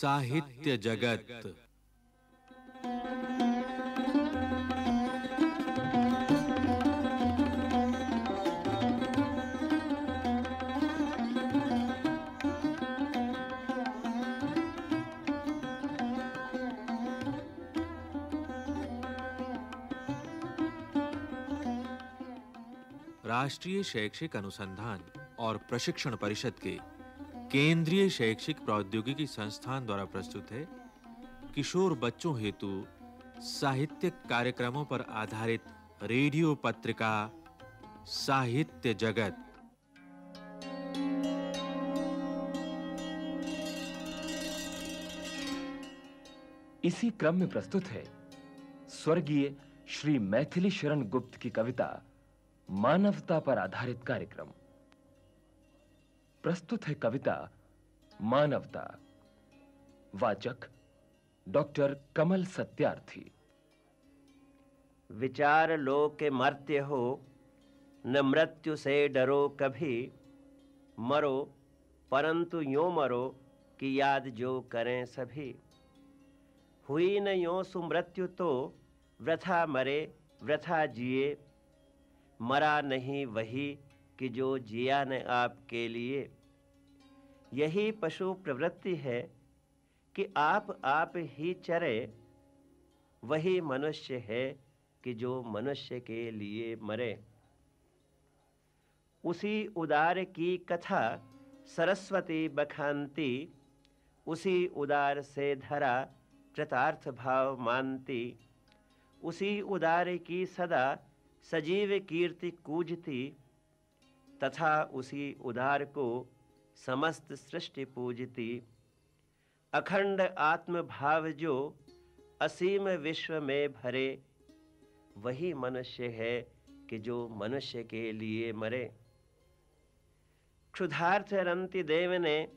साहित्य जगत। राष्ट्रीय शैक्षिक अनुसंधान और प्रशिक्षण परिषद के केंद्रीय शैक्षिक प्रौद्योगिकी संस्थान द्वारा प्रस्तुत है, किशोर बच्चों हेतु साहित्यिक कार्यक्रमों पर आधारित रेडियो पत्रिका, साहित्य जगत। इसी क्रम में प्रस्तुत है स्वर्गीय श्री मैथिली शरण गुप्त की कविता, मानवता पर आधारित कार्यक्रम। प्रस्तुत है कविता मानवता। वाचक डॉक्टर कमल सत्यार्थी। विचार लो के मर्त्य हो, न मृत्यु से डरो कभी। मरो, परंतु यो मरो कि याद जो करें सभी। हुई न यो सुमृत्यु तो वृथा मरे, वृथा जिए। मरा नहीं वही कि जो जिया ने आपके लिए, यही पशु प्रवृत्ति है कि आप आप ही चरे, वही मनुष्य है कि जो मनुष्य के लिए मरे। उसी उदार की कथा सरस्वती बखानती उसी उदार से धरा कृतार्थ भाव मानती, उसी उदार की सदा सजीव कीर्ति कूजती तथा उसी उदार को समस्त सृष्टि पूजती। अखंड आत्म भाव जो असीम विश्व में भरे, वही मनुष्य है कि जो मनुष्य के लिए मरे। क्षुधार्थ रंति देव ने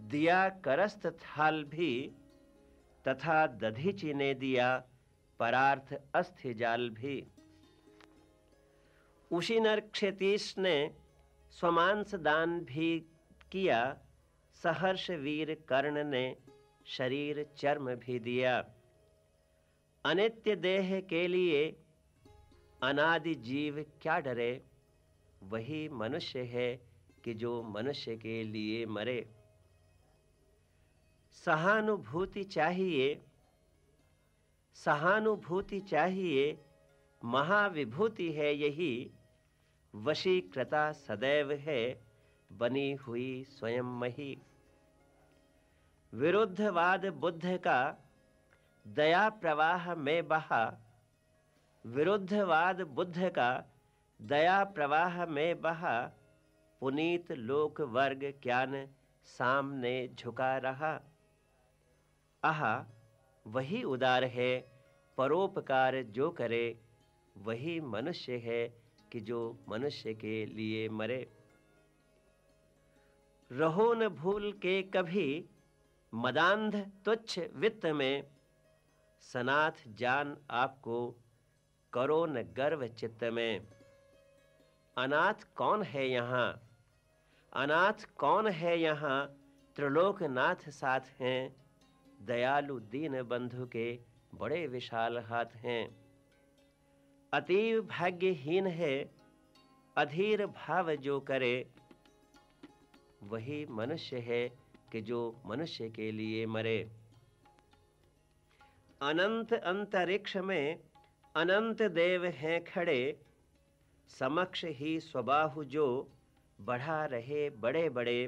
दिया करस्त थाल भी, तथा दधीचि ने दिया परार्थ अस्थि जाल भी। उसी नर क्षतीश ने स्वमांस दान भी किया सहर्ष वीर कर्ण ने शरीर चर्म भी दिया। अनित्य देह के लिए अनादि जीव क्या डरे? वही मनुष्य है कि जो मनुष्य के लिए मरे। सहानुभूति चाहिए सहानुभूति चाहिए, महाविभूति है यही। वशीकृता सदैव है, बनी हुई स्वयं मही। विरुद्धवाद बुद्ध का, दया प्रवाह में बहा। विरुद्धवाद बुद्ध का, दया प्रवाह में बहा। पुनीत लोक वर्ग ज्ञान सामने झुका रहा। आहा, वही उदार है, परोपकार जो करे, वही मनुष्य है कि जो मनुष्य के लिए मरे। रहो न भूल के कभी मदांध तुच्छ वित्त में। सनाथ जान आपको करो न गर्व चित्त में। अनाथ कौन है यहाँ? अनाथ कौन है यहाँ? त्रिलोकनाथ साथ हैं। दयालु दीन बंधु के बड़े विशाल हाथ हैं। अतीव भाग्यहीन है, अधीर भाव जो करे, वही मनुष्य है कि जो मनुष्य के लिए मरे। अनंत अंतरिक्ष में अनंत देव हैं खड़े, समक्ष ही स्वबाहु जो बढ़ा रहे बड़े बड़े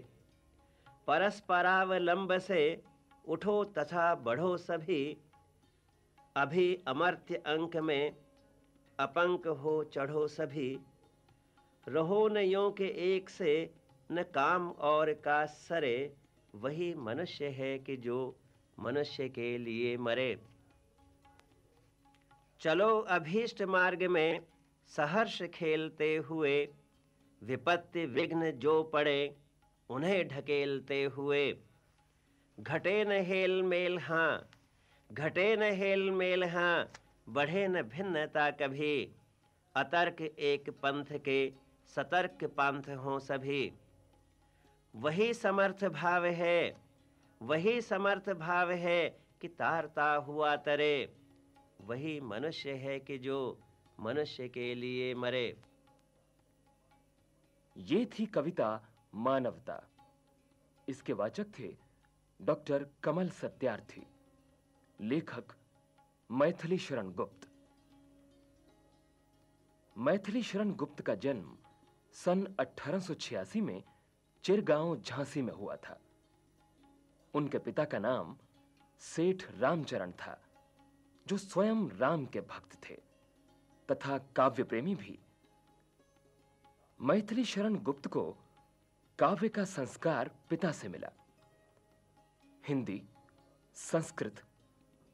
परस्परावलंब से उठो तथा बढ़ो सभी। अभी अमर्त्य अंक में अपंक हो, चढ़ो सभी। रहो न यो के एक से, न काम और का सरे। वही मनुष्य है कि जो मनुष्य के लिए मरे। चलो अभीष्ट मार्ग में सहर्ष खेलते हुए, विपत्ति विघ्न जो पड़े, उन्हें ढकेलते हुए। घटे न हेल मेल हाँ घटे न हेल मेल हाँ बढ़े न भिन्नता कभी। अतर्क एक पंथ के, सतर्क पंथ हो सभी। वही समर्थ भाव है, वही समर्थ भाव है कि तारता हुआ तरे। वही मनुष्य है कि जो मनुष्य के लिए मरे। ये थी कविता मानवता। इसके वाचक थे डॉक्टर कमल सत्यार्थी। लेखक मैथिली शरण गुप्त मैथिली शरण गुप्त का जन्म सन 1886 में चिरगांव, झांसी में हुआ था। उनके पिता का नाम सेठ रामचरण था, जो स्वयं राम के भक्त थे, तथा काव्य प्रेमी भी। मैथिली शरण गुप्त को काव्य का संस्कार पिता से मिला। हिंदी, संस्कृत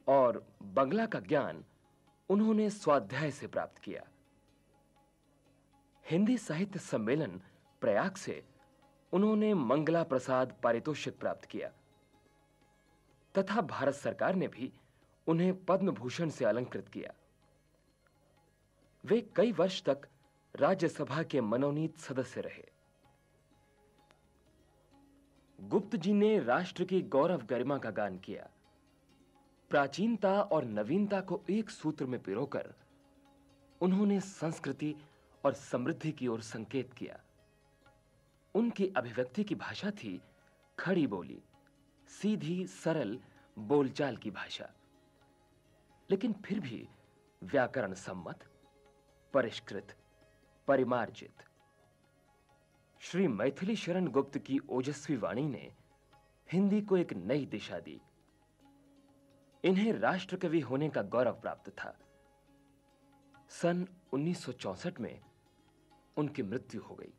और बंगला का ज्ञान उन्होंने स्वाध्याय से प्राप्त किया। हिंदी साहित्य सम्मेलन प्रयाग से उन्होंने मंगला प्रसाद पारितोषिक प्राप्त किया। तथा भारत सरकार ने भी उन्हें पद्म भूषण से अलंकृत किया। वे कई वर्ष तक राज्यसभा के मनोनीत सदस्य रहे। गुप्त जी ने राष्ट्र की गौरव गरिमा का गान किया। प्राचीनता और नवीनता को एक सूत्र में पिरोकर उन्होंने संस्कृति और समृद्धि की ओर संकेत किया। उनकी अभिव्यक्ति की भाषा थी खड़ी बोली, सीधी, सरल, बोलचाल की भाषा। लेकिन फिर भी व्याकरण सम्मत, परिष्कृत, परिमार्जित। श्री मैथिली शरण गुप्त की ओजस्वी वाणी ने हिंदी को एक नई दिशा दी। इन्हें राष्ट्रकवि होने का गौरव प्राप्त था। सन 1964 में उनकी मृत्यु हो गई।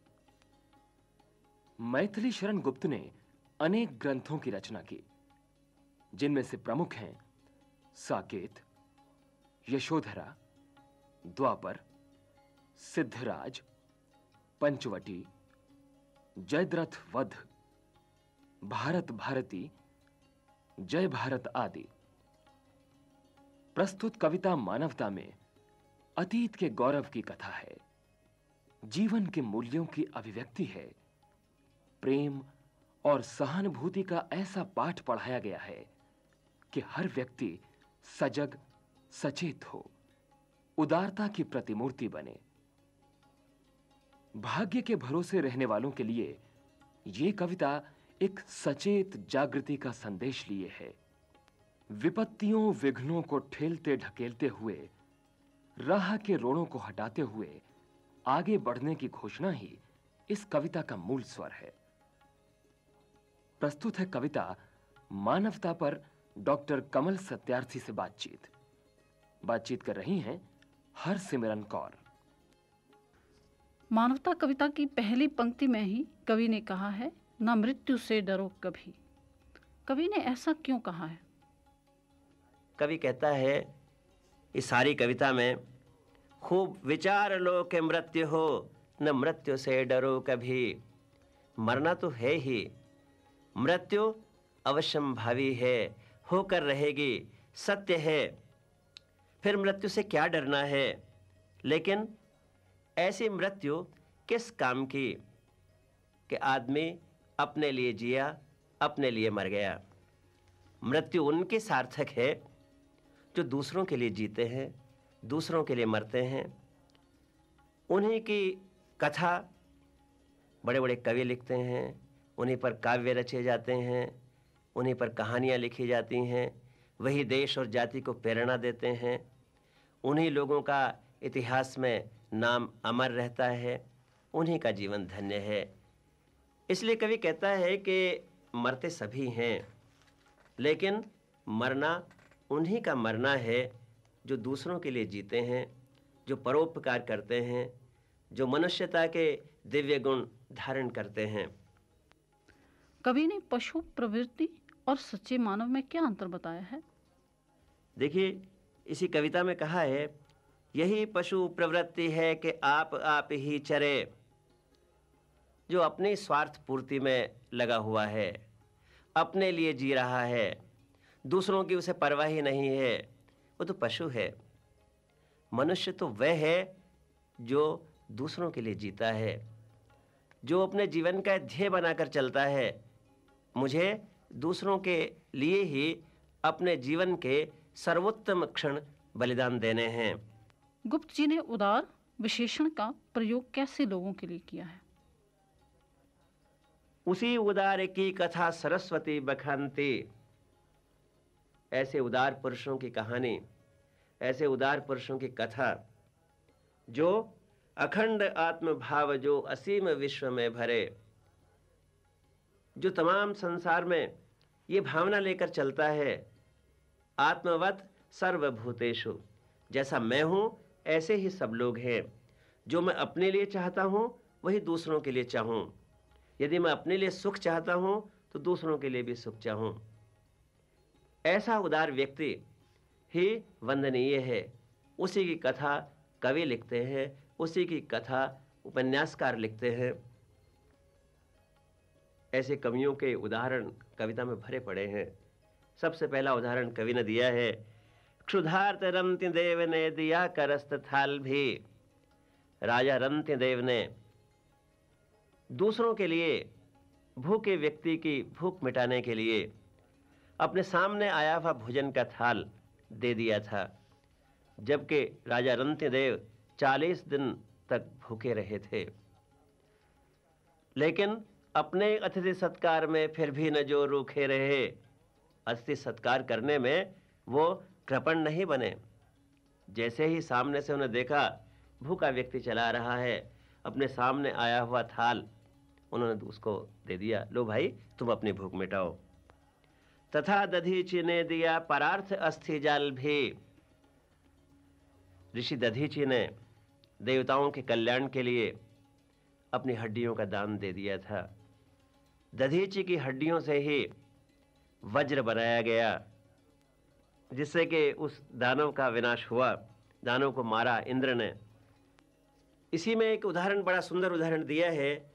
मैथिली शरण गुप्त ने अनेक ग्रंथों की रचना की, जिनमें से प्रमुख हैं साकेत, यशोधरा, द्वापर, सिद्धराज, पंचवटी, जयद्रथ वध, भारत भारती, जय भारत आदि। प्रस्तुत कविता मानवता में अतीत के गौरव की कथा है। जीवन के मूल्यों की अभिव्यक्ति है। प्रेम और सहानुभूति का ऐसा पाठ पढ़ाया गया है कि हर व्यक्ति सजग, सचेत हो, उदारता की प्रतिमूर्ति बने। भाग्य के भरोसे रहने वालों के लिए यह कविता एक सचेत जागृति का संदेश लिए है। विपत्तियों, विघ्नों को ठेलते ढकेलते हुए, राह के रोड़ों को हटाते हुए आगे बढ़ने की घोषणा ही इस कविता का मूल स्वर है। प्रस्तुत है कविता मानवता पर डॉक्टर कमल सत्यार्थी से बातचीत। बातचीत कर रही हैं हर सिमरन कौर। मानवता कविता की पहली पंक्ति में ही कवि ने कहा है, ना मृत्यु से डरो कभी। कवि ने ऐसा क्यों कहा है? कवि कहता है, इस सारी कविता में, खूब विचार लो कि मृत्यु हो, न मृत्यु से डरो कभी। मरना तो है ही, मृत्यु अवश्यम भावी है, होकर रहेगी, सत्य है। फिर मृत्यु से क्या डरना है? लेकिन ऐसी मृत्यु किस काम की? कि आदमी अपने लिए जिया, अपने लिए मर गया। मृत्यु उनके सार्थक है जो दूसरों के लिए जीते हैं, दूसरों के लिए मरते हैं, उन्हीं की कथा बड़े बड़े कवि लिखते हैं, उन्हीं पर काव्य रचे जाते हैं, उन्हीं पर कहानियाँ लिखी जाती हैं, वही देश और जाति को प्रेरणा देते हैं। उन्हीं लोगों का इतिहास में नाम अमर रहता है, उन्हीं का जीवन धन्य है। इसलिए कवि कहता है कि मरते सभी हैं, लेकिन मरना उन्हीं का मरना है जो दूसरों के लिए जीते हैं जो परोपकार करते हैं जो मनुष्यता के दिव्य गुण धारण करते हैं। कवि ने पशु प्रवृत्ति और सच्चे मानव में क्या अंतर बताया है? देखिए इसी कविता में कहा है यही पशु प्रवृत्ति है कि आप आप ही चरे जो अपनी स्वार्थ पूर्ति में लगा हुआ है अपने लिए जी रहा है। दूसरों की उसे परवाह ही नहीं है। वो तो पशु है। मनुष्य तो वह है जो दूसरों के लिए जीता है जो अपने जीवन का ध्येय बनाकर चलता है। मुझे दूसरों के लिए ही अपने जीवन के सर्वोत्तम क्षण बलिदान देने हैं। गुप्त जी ने उदार विशेषण का प्रयोग कैसे लोगों के लिए किया है? उसी उदार की कथा सरस्वती बखानती। ऐसे उदार पुरुषों की कहानी, ऐसे उदार पुरुषों की कथा, जो अखंड आत्मभाव जो असीम विश्व में भरे, जो तमाम संसार में ये भावना लेकर चलता है, आत्मवत सर्वभूतेषु। जैसा मैं हूँ, ऐसे ही सब लोग हैं। जो मैं अपने लिए चाहता हूँ, वही दूसरों के लिए चाहूँ। यदि मैं अपने लिए सुख चाहता हूँ तो दूसरों के लिए भी सुख चाहूँ। ऐसा उदार व्यक्ति ही वंदनीय है। उसी की कथा कवि लिखते हैं, उसी की कथा उपन्यासकार लिखते हैं। ऐसे कवियों के उदाहरण कविता में भरे पड़े हैं। सबसे पहला उदाहरण कवि ने दिया है, क्षुधार्त रंति देव ने दिया करस्त थाल भी। राजा रंति देव ने दूसरों के लिए, भूखे व्यक्ति की भूख मिटाने के लिए अपने सामने आया हुआ भोजन का थाल दे दिया था, जबकि राजा रंत्यदेव चालीस दिन तक भूखे रहे थे। लेकिन अपने अतिथि सत्कार में फिर भी न जो रूखे रहे अतिथि सत्कार करने में वो कृपण नहीं बने। जैसे ही सामने से उन्हें देखा, भूखा व्यक्ति चला रहा है, अपने सामने आया हुआ थाल, उन्होंने उसको दे दिया, लो भाई, तुम अपनी भूख मिटाओ। तथा दधीची ने दिया परार्थ अस्थि जाल भी। ऋषि दधीची ने देवताओं के कल्याण के लिए अपनी हड्डियों का दान दे दिया था। दधीची की हड्डियों से ही वज्र बनाया गया, जिससे कि उस दानव का विनाश हुआ। दानव को मारा इंद्र ने। इसी में एक उदाहरण, बड़ा सुंदर उदाहरण दिया है।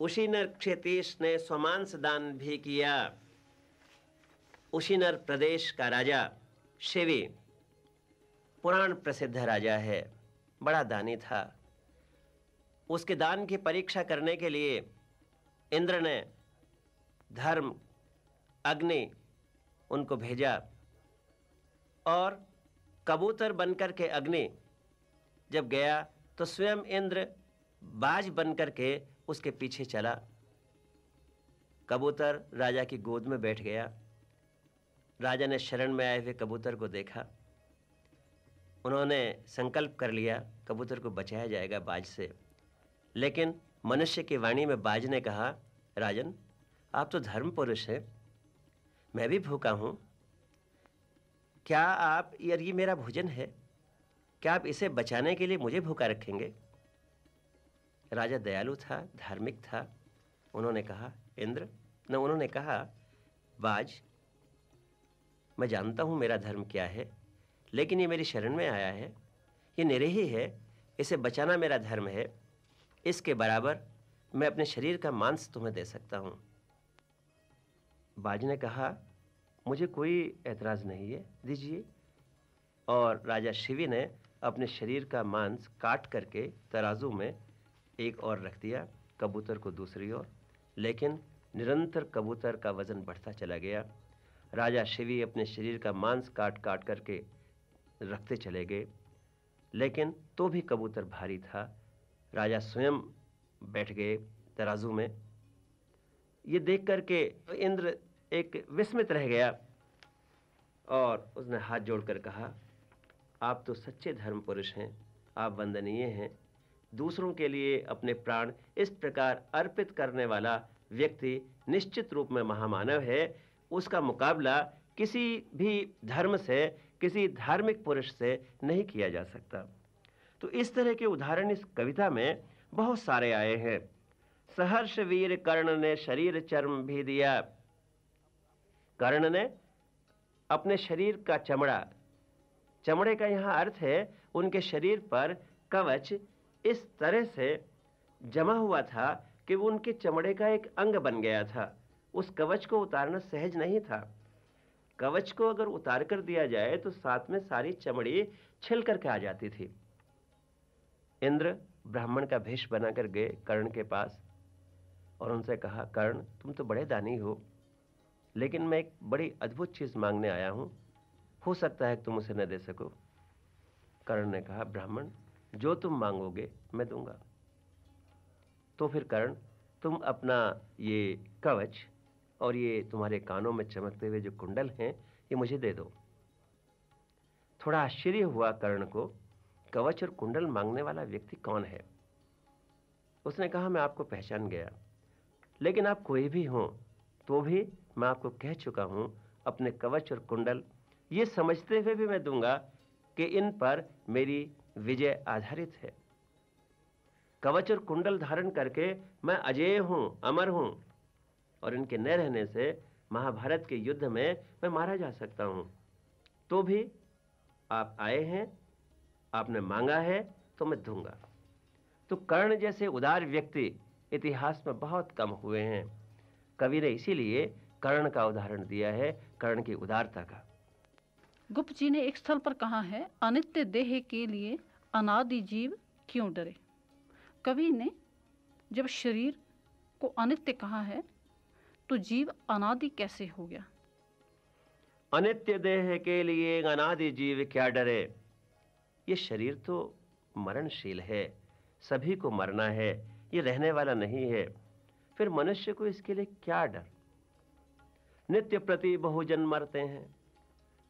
उसी नर क्षेत्रीश ने स्वमांस दान भी किया। उशीनर प्रदेश का राजा शिवी, पुराण प्रसिद्ध राजा है, बड़ा दानी था। उसके दान की परीक्षा करने के लिए इंद्र ने धर्म, अग्नि उनको भेजा और कबूतर बनकर के अग्नि जब गया तो स्वयं इंद्र बाज बनकर के उसके पीछे चला। कबूतर राजा की गोद में बैठ गया। राजा ने शरण में आए हुए कबूतर को देखा। उन्होंने संकल्प कर लिया, कबूतर को बचाया जाएगा बाज से। लेकिन मनुष्य की वाणी में बाज ने कहा, राजन, आप तो धर्म पुरुष हैं। मैं भी भूखा हूँ। क्या आप, यार, ये मेरा भोजन है? क्या आप इसे बचाने के लिए मुझे भूखा रखेंगे? राजा दयालु था, धार्मिक था। उन्होंने कहा, इंद्र, न, उन्होंने कहा, बाज मैं जानता हूँ मेरा धर्म क्या है, लेकिन ये मेरी शरण में आया है। ये निरे ही है, इसे बचाना मेरा धर्म है। इसके बराबर मैं अपने शरीर का मांस तुम्हें दे सकता हूँ। बाज ने कहा, मुझे कोई एतराज़ नहीं है, दीजिए। और राजा शिवी ने अपने शरीर का मांस काट करके तराजू में एक और रख दिया, कबूतर को दूसरी ओर। लेकिन निरंतर कबूतर का वज़न बढ़ता चला गया। राजा शिवी अपने शरीर का मांस काट काट करके रखते चले गए। लेकिन तो भी कबूतर भारी था। राजा स्वयं बैठ गए तराजू में। ये देख करके इंद्र एक विस्मित रह गया और उसने हाथ जोड़कर कहा, आप तो सच्चे धर्म पुरुष हैं। आप वंदनीय हैं। दूसरों के लिए अपने प्राण इस प्रकार अर्पित करने वाला व्यक्ति निश्चित रूप में महामानव है। उसका मुकाबला किसी भी धर्म से, किसी धार्मिक पुरुष से नहीं किया जा सकता। तो इस तरह के उदाहरण इस कविता में बहुत सारे आए हैं। सहर्ष वीर कर्ण ने शरीर चर्म भी दिया। कर्ण ने अपने शरीर का चमड़ा, चमड़े का यहाँ अर्थ है उनके शरीर पर कवच इस तरह से जमा हुआ था कि वो उनके चमड़े का एक अंग बन गया था। उस कवच को उतारना सहज नहीं था। कवच को अगर उतार कर दिया जाए तो साथ में सारी चमड़ी छिल करके आ जाती थी। इंद्र ब्राह्मण का भेष बनाकर गए कर्ण के पास और उनसे कहा, कर्ण, तुम तो बड़े दानी हो, लेकिन मैं एक बड़ी अद्भुत चीज़ मांगने आया हूँ। हो सकता है कि तुम उसे न दे सको। कर्ण ने कहा, ब्राह्मण, जो तुम मांगोगे, मैं दूँगा। तो फिर कर्ण, तुम अपना ये कवच और ये तुम्हारे कानों में चमकते हुए जो कुंडल हैं, ये मुझे दे दो। थोड़ा आश्चर्य हुआ कर्ण को, कवच और कुंडल मांगने वाला व्यक्ति कौन है? उसने कहा, मैं आपको पहचान गया। लेकिन आप कोई भी हो तो भी मैं आपको कह चुका हूँ, अपने कवच और कुंडल। ये समझते हुए भी मैं दूँगा कि इन पर मेरी विजय आधारित है। कवच और कुंडल धारण करके मैं अजय हूँ, अमर हूँ और इनके न रहने से महाभारत के युद्ध में मैं मारा जा सकता हूँ। तो भी आप आए हैं, आपने मांगा है तो मैं दूँगा। तो कर्ण जैसे उदार व्यक्ति इतिहास में बहुत कम हुए हैं। कवि ने इसीलिए कर्ण का उदाहरण दिया है, कर्ण की उदारता का। गुप्त जी ने एक स्थल पर कहा है, अनित्य देह के लिए अनादि जीव क्यों डरे? कवि ने जब शरीर को अनित्य कहा है तो जीव अनादि कैसे हो गया? अनित्य देह के लिए अनादि जीव क्या डरे? ये शरीर तो मरणशील है, सभी को मरना है, ये रहने वाला नहीं है। फिर मनुष्य को इसके लिए क्या डर? नित्य प्रति बहुजन मरते हैं,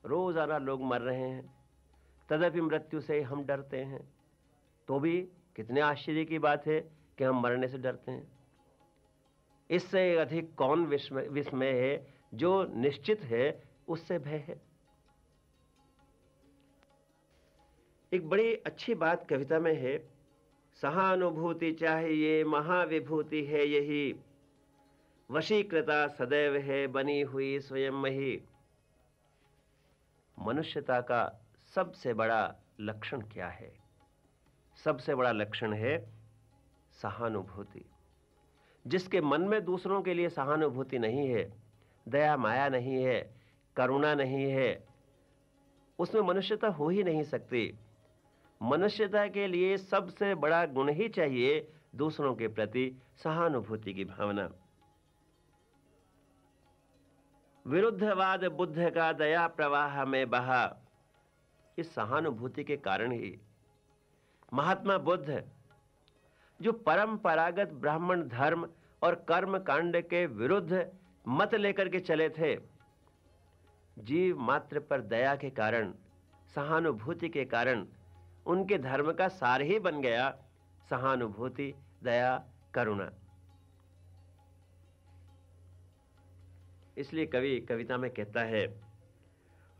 रोज़ाना लोग मर रहे हैं, तदपि मृत्यु से हम डरते हैं। तो भी कितने आश्चर्य की बात है कि हम मरने से डरते हैं। इससे अधिक कौन विस्मय है? जो निश्चित है, उससे भय है। एक बड़ी अच्छी बात कविता में है, सहानुभूति चाहिए महाविभूति है यही, वशीकृता सदैव है बनी हुई स्वयं ही मनुष्यता का सबसे बड़ा लक्षण क्या है? सबसे बड़ा लक्षण है सहानुभूति। जिसके मन में दूसरों के लिए सहानुभूति नहीं है, दया माया नहीं है, करुणा नहीं है, उसमें मनुष्यता हो ही नहीं सकती। मनुष्यता के लिए सबसे बड़ा गुण ही चाहिए दूसरों के प्रति सहानुभूति की भावना। विरुद्धवाद बुद्ध का दया प्रवाह में बहा, इस सहानुभूति के कारण ही। महात्मा बुद्ध, जो परंपरागत ब्राह्मण धर्म और कर्म कांड के विरुद्ध मत लेकर के चले थे। जीव मात्र पर दया के कारण, सहानुभूति के कारण उनके धर्म का सार ही बन गया, सहानुभूति, दया, करुणा। इसलिए कवि कविता में कहता है,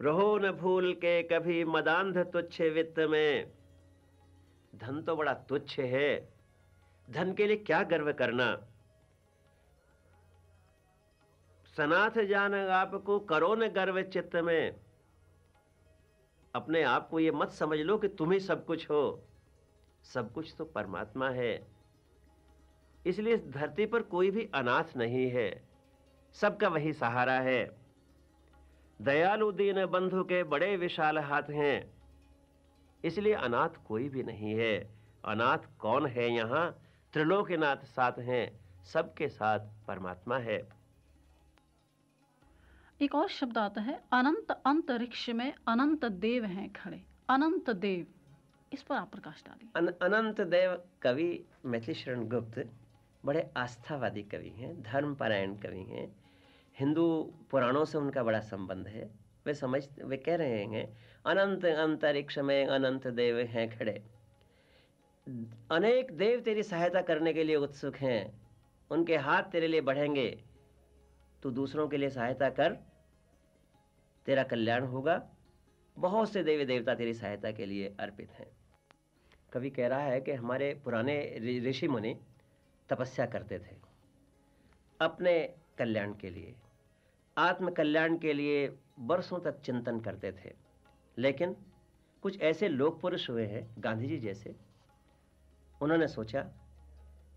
रहो न भूल के कभी मदांध तुच्छ वित्त में। धन तो बड़ा तुच्छ है। धन के लिए क्या गर्व करना? सनाथ जान आपको करो न गर्व चित्त में। अपने आप को ये मत समझ लो कि तुम ही सब कुछ हो। सब कुछ तो परमात्मा है। इसलिए इस धरती पर कोई भी अनाथ नहीं है। सबका वही सहारा है। दयालु दीन बंधु के बड़े विशाल हाथ हैं। इसलिए अनाथ कोई भी नहीं है। अनाथ कौन है यहाँ? त्रिलोकनाथ साथ हैं। सबके साथ परमात्मा है। एक और शब्द आता है अनंत अंतरिक्ष में अनंत देव हैं खड़े। अनंत देव इस पर आप प्रकाश डालिए। अन, अनंत देव कवि मैथिली शरण गुप्त बड़े आस्थावादी कवि हैं धर्मपरायण कवि हैं। हिंदू पुराणों से उनका बड़ा संबंध है। वे समझ वे कह रहे हैं अनंत अंतरिक्ष में अनंत देव हैं खड़े। अनेक देव तेरी सहायता करने के लिए उत्सुक हैं। उनके हाथ तेरे लिए बढ़ेंगे। तू दूसरों के लिए सहायता कर, तेरा कल्याण होगा। बहुत से देवी देवता तेरी सहायता के लिए अर्पित हैं। कवि कह रहा है कि हमारे पुराने ऋषि मुनि तपस्या करते थे, अपने कल्याण के लिए आत्म कल्याण के लिए वर्षों तक चिंतन करते थे। लेकिन कुछ ऐसे लोक पुरुष हुए हैं गांधी जी जैसे, उन्होंने सोचा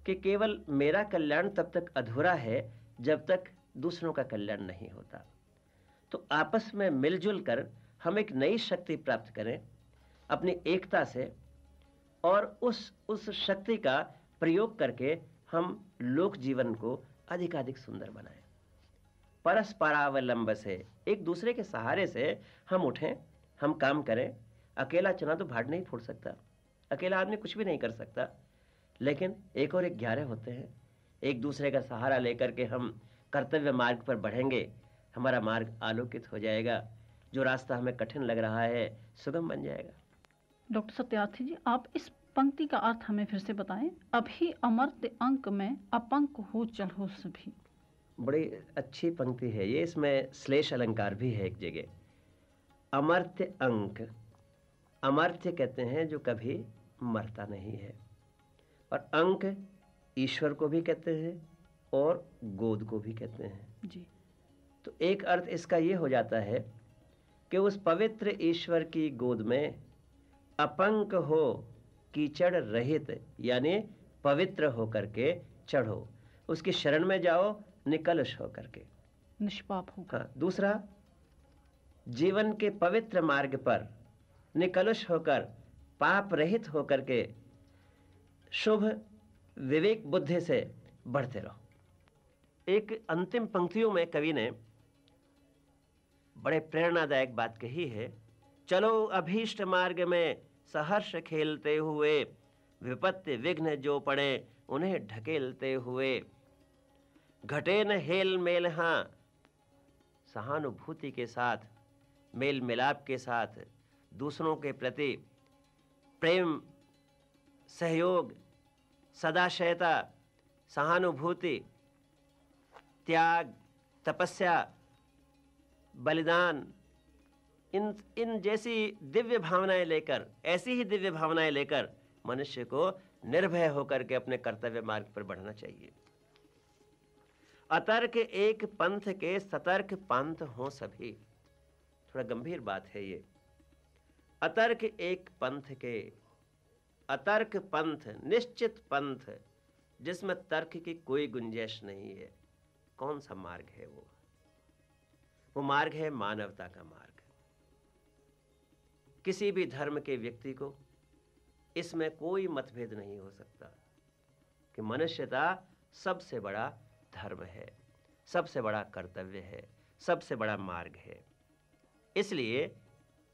कि केवल मेरा कल्याण तब तक अधूरा है जब तक दूसरों का कल्याण नहीं होता। तो आपस में मिलजुल कर हम एक नई शक्ति प्राप्त करें, अपनी एकता से, और उस उस शक्ति का प्रयोग करके हम लोक जीवन को अधिकाधिक सुंदर बनाएँ। परस्परावलंब से, एक दूसरे के सहारे से हम उठें, हम काम करें। अकेला चना तो भाड़ नहीं फोड़ सकता। अकेला आदमी कुछ भी नहीं कर सकता। लेकिन एक और एक ग्यारह होते हैं। एक दूसरे का सहारा लेकर के हम कर्तव्य मार्ग पर बढ़ेंगे हमारा मार्ग आलोकित हो जाएगा। जो रास्ता हमें कठिन लग रहा है सुगम बन जाएगा। डॉक्टर सत्यार्थी जी आप इस पंक्ति का अर्थ हमें फिर से बताएँ। अभी अमर्त्य अंक में अपंक हो चल हो सभी। बड़ी अच्छी पंक्ति है ये इसमें श्लेष अलंकार भी है एक जगह। अमर्त्य अंक अमर्त्य कहते हैं जो कभी मरता नहीं है। और अंक ईश्वर को भी कहते हैं और गोद को भी कहते हैं। जी। तो एक अर्थ इसका ये हो जाता है कि उस पवित्र ईश्वर की गोद में अपंक हो कीचड़ रहित यानी पवित्र होकर के चढ़ो। उसकी शरण में जाओ निकलश होकर के। निष्पाप हो। हाँ दूसरा जीवन के पवित्र मार्ग पर निकलुष होकर पाप रहित होकर के शुभ विवेक बुद्धि से बढ़ते रहो। एक अंतिम पंक्तियों में कवि ने बड़े प्रेरणादायक बात कही है, चलो अभीष्ट मार्ग में सहर्ष खेलते हुए, विपत्ति विघ्न जो पड़े उन्हें ढकेलते हुए। घटे न हेल मेल हाँ सहानुभूति के साथ, मेल मिलाप के साथ, दूसरों के प्रति प्रेम, सहयोग, सदाशयता, सहानुभूति त्याग, तपस्या, बलिदान, इन इन जैसी दिव्य भावनाएँ लेकर, ऐसी ही दिव्य भावनाएँ लेकर मनुष्य को निर्भय होकर के अपने कर्तव्य मार्ग पर बढ़ना चाहिए। अतर्क एक पंथ के सतर्क पंथ हो सभी। थोड़ा गंभीर बात है ये। अतर्क एक पंथ के, अतर्क पंथ, निश्चित पंथ, जिसमें तर्क की कोई गुंजाइश नहीं है। कौन सा मार्ग है वो? वो मार्ग है मानवता का मार्ग। किसी भी धर्म के व्यक्ति को इसमें कोई मतभेद नहीं हो सकता कि मनुष्यता सबसे बड़ा धर्म है, सबसे बड़ा कर्तव्य है, सबसे बड़ा मार्ग है। इसलिए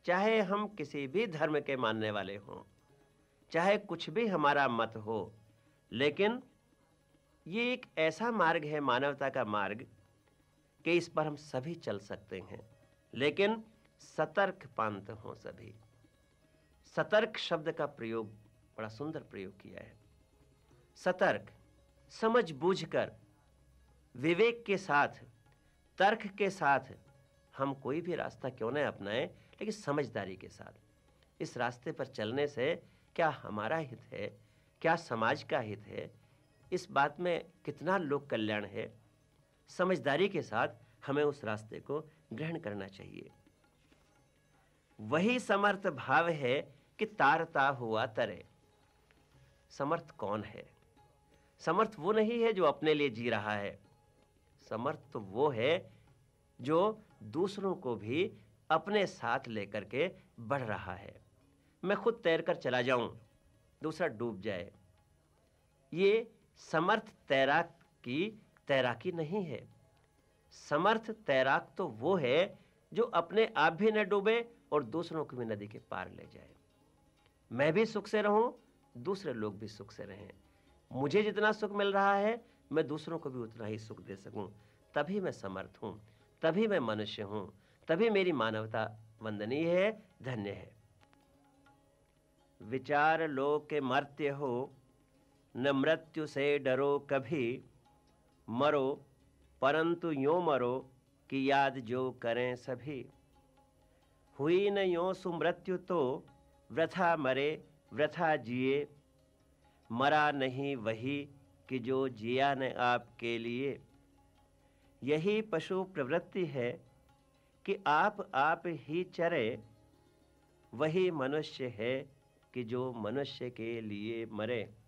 चाहे हम किसी भी धर्म के मानने वाले हों, चाहे कुछ भी हमारा मत हो, लेकिन ये एक ऐसा मार्ग है, मानवता का मार्ग, कि इस पर हम सभी चल सकते हैं। लेकिन सतर्क पंथ हो सभी। सतर्क शब्द का प्रयोग, बड़ा सुंदर प्रयोग किया है। सतर्क, समझ बूझकर, विवेक के साथ, तर्क के साथ हम कोई भी रास्ता क्यों न अपनाएँ, लेकिन समझदारी के साथ। इस रास्ते पर चलने से क्या हमारा हित है, क्या समाज का हित है इस बात में कितना लोक कल्याण है, समझदारी के साथ हमें उस रास्ते को ग्रहण करना चाहिए। वही समर्थ भाव है कि तारता हुआ तरे। समर्थ कौन है? समर्थ वो नहीं है जो अपने लिए जी रहा है। समर्थ तो वो है जो दूसरों को भी अपने साथ लेकर के बढ़ रहा है। मैं खुद तैरकर चला जाऊँ, दूसरा डूब जाए। ये समर्थ तैराक की तैराकी नहीं है। समर्थ तैराक तो वो है जो अपने आप भी न डूबे और दूसरों को भी नदी के पार ले जाए। मैं भी सुख से रहूँ, दूसरे लोग भी सुख से रहें। मुझे जितना सुख मिल रहा है, मैं दूसरों को भी उतना ही सुख दे सकूँ। तभी मैं समर्थ हूँ, तभी मैं मनुष्य हूँ, तभी मेरी मानवता वंदनीय है, धन्य है। विचार लो के मर्त्य हो न मृत्यु से डरो कभी। मरो, परंतु यो मरो कि याद जो करें सभी। हुई न यो सुमृत्यु तो वृथा मरे, वृथा जिए। मरा नहीं वही कि जो जिया न आपके लिए। यही पशु प्रवृत्ति है कि आप आप ही चरे। वही मनुष्य है कि जो मनुष्य के लिए मरे।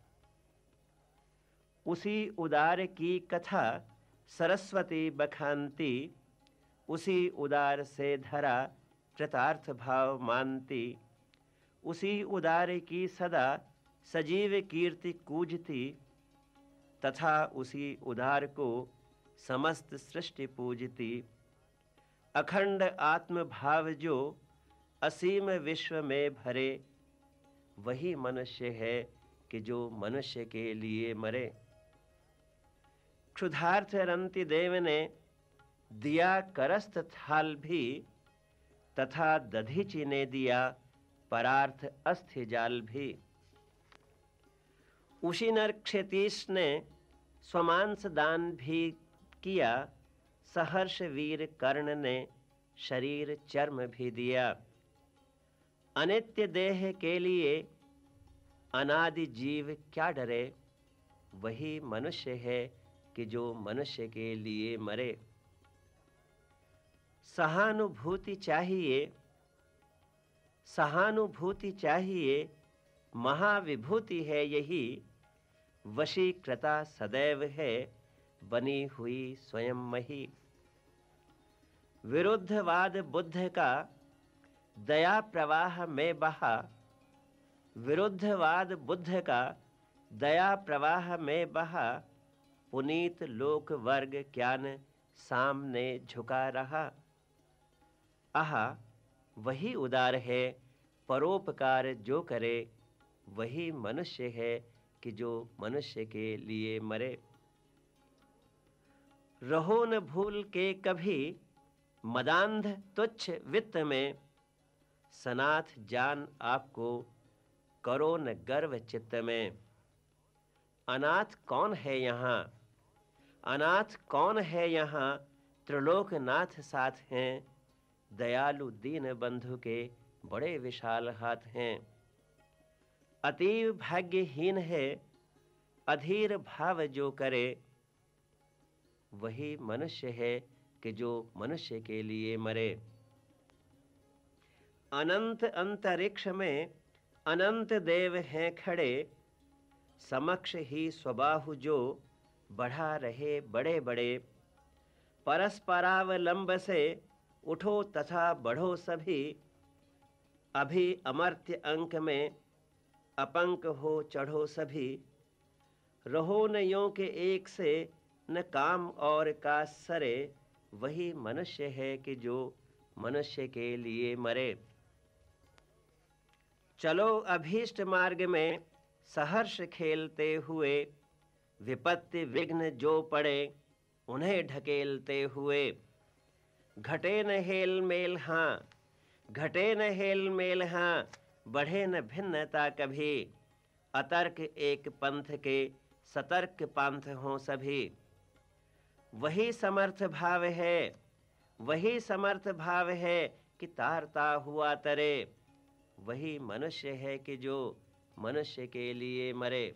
उसी उदार की कथा सरस्वती बखानती, उसी उदार से धरा कृतार्थ भाव मानती, उसी उदार की सदा सजीव कीर्ति कूजती, तथा उसी उदार को समस्त सृष्टि पूजती। अखंड आत्म भाव जो असीम विश्व में भरे, वही मनुष्य है कि जो मनुष्य के लिए मरे। क्षुधार्थ रंति देव ने दिया करस्त थाल भी, तथा दधीची ने दिया परार्थ अस्थि जाल भी। उसी नर क्षेतीश ने स्वमांस दान भी किया, सहर्ष वीर कर्ण ने शरीर चर्म भी दिया। अनित्य देह के लिए अनादि जीव क्या डरे, वही मनुष्य है कि जो मनुष्य के लिए मरे। सहानुभूति चाहिए सहानुभूति चाहिए, महाविभूति है यही, वशीकृता सदैव है, बनी हुई स्वयं मही। विरुद्धवाद बुद्ध का, दया प्रवाह में बहा। विरुद्धवाद बुद्ध का, दया प्रवाह में बहा। पुनीत लोक वर्ग ज्ञान सामने झुका रहा। आहा, वही उदार है, परोपकार जो करे, वही मनुष्य है कि जो मनुष्य के लिए मरे। रहो न भूल के कभी, मदांध तुच्छ वित्त में, सनाथ जान आपको, करो न गर्व चित्त में। अनाथ कौन है यहाँ? अनाथ कौन है यहाँ? त्रिलोकनाथ साथ हैं। दयालु दीन बंधु के बड़े विशाल हाथ हैं। अतीव भाग्यहीन है, अधीर भाव जो करे। वही मनुष्य है कि जो मनुष्य के लिए मरे। अनंत अंतरिक्ष में अनंत देव हैं खड़े, समक्ष ही स्वबाहु जो बढ़ा रहे बड़े बड़े परस्परावलंब से उठो तथा बढ़ो सभी। अभी अमर्त्य अंक में अपंक हो चढ़ो सभी। रहो न यों के एक से न काम और का सरे, वही मनुष्य है कि जो मनुष्य के लिए मरे। चलो अभीष्ट मार्ग में सहर्ष खेलते हुए विपत्ति विघ्न जो पड़े, उन्हें ढकेलते हुए। घटे न हेल मेल हाँ घटे न हेल मेल हाँ बढ़े न भिन्नता कभी। अतर्क एक पंथ के, सतर्क पंथ हों सभी। वही समर्थ भाव है, वही समर्थ भाव है कि तारता हुआ तरे। वही मनुष्य है कि जो मनुष्य के लिए मरे।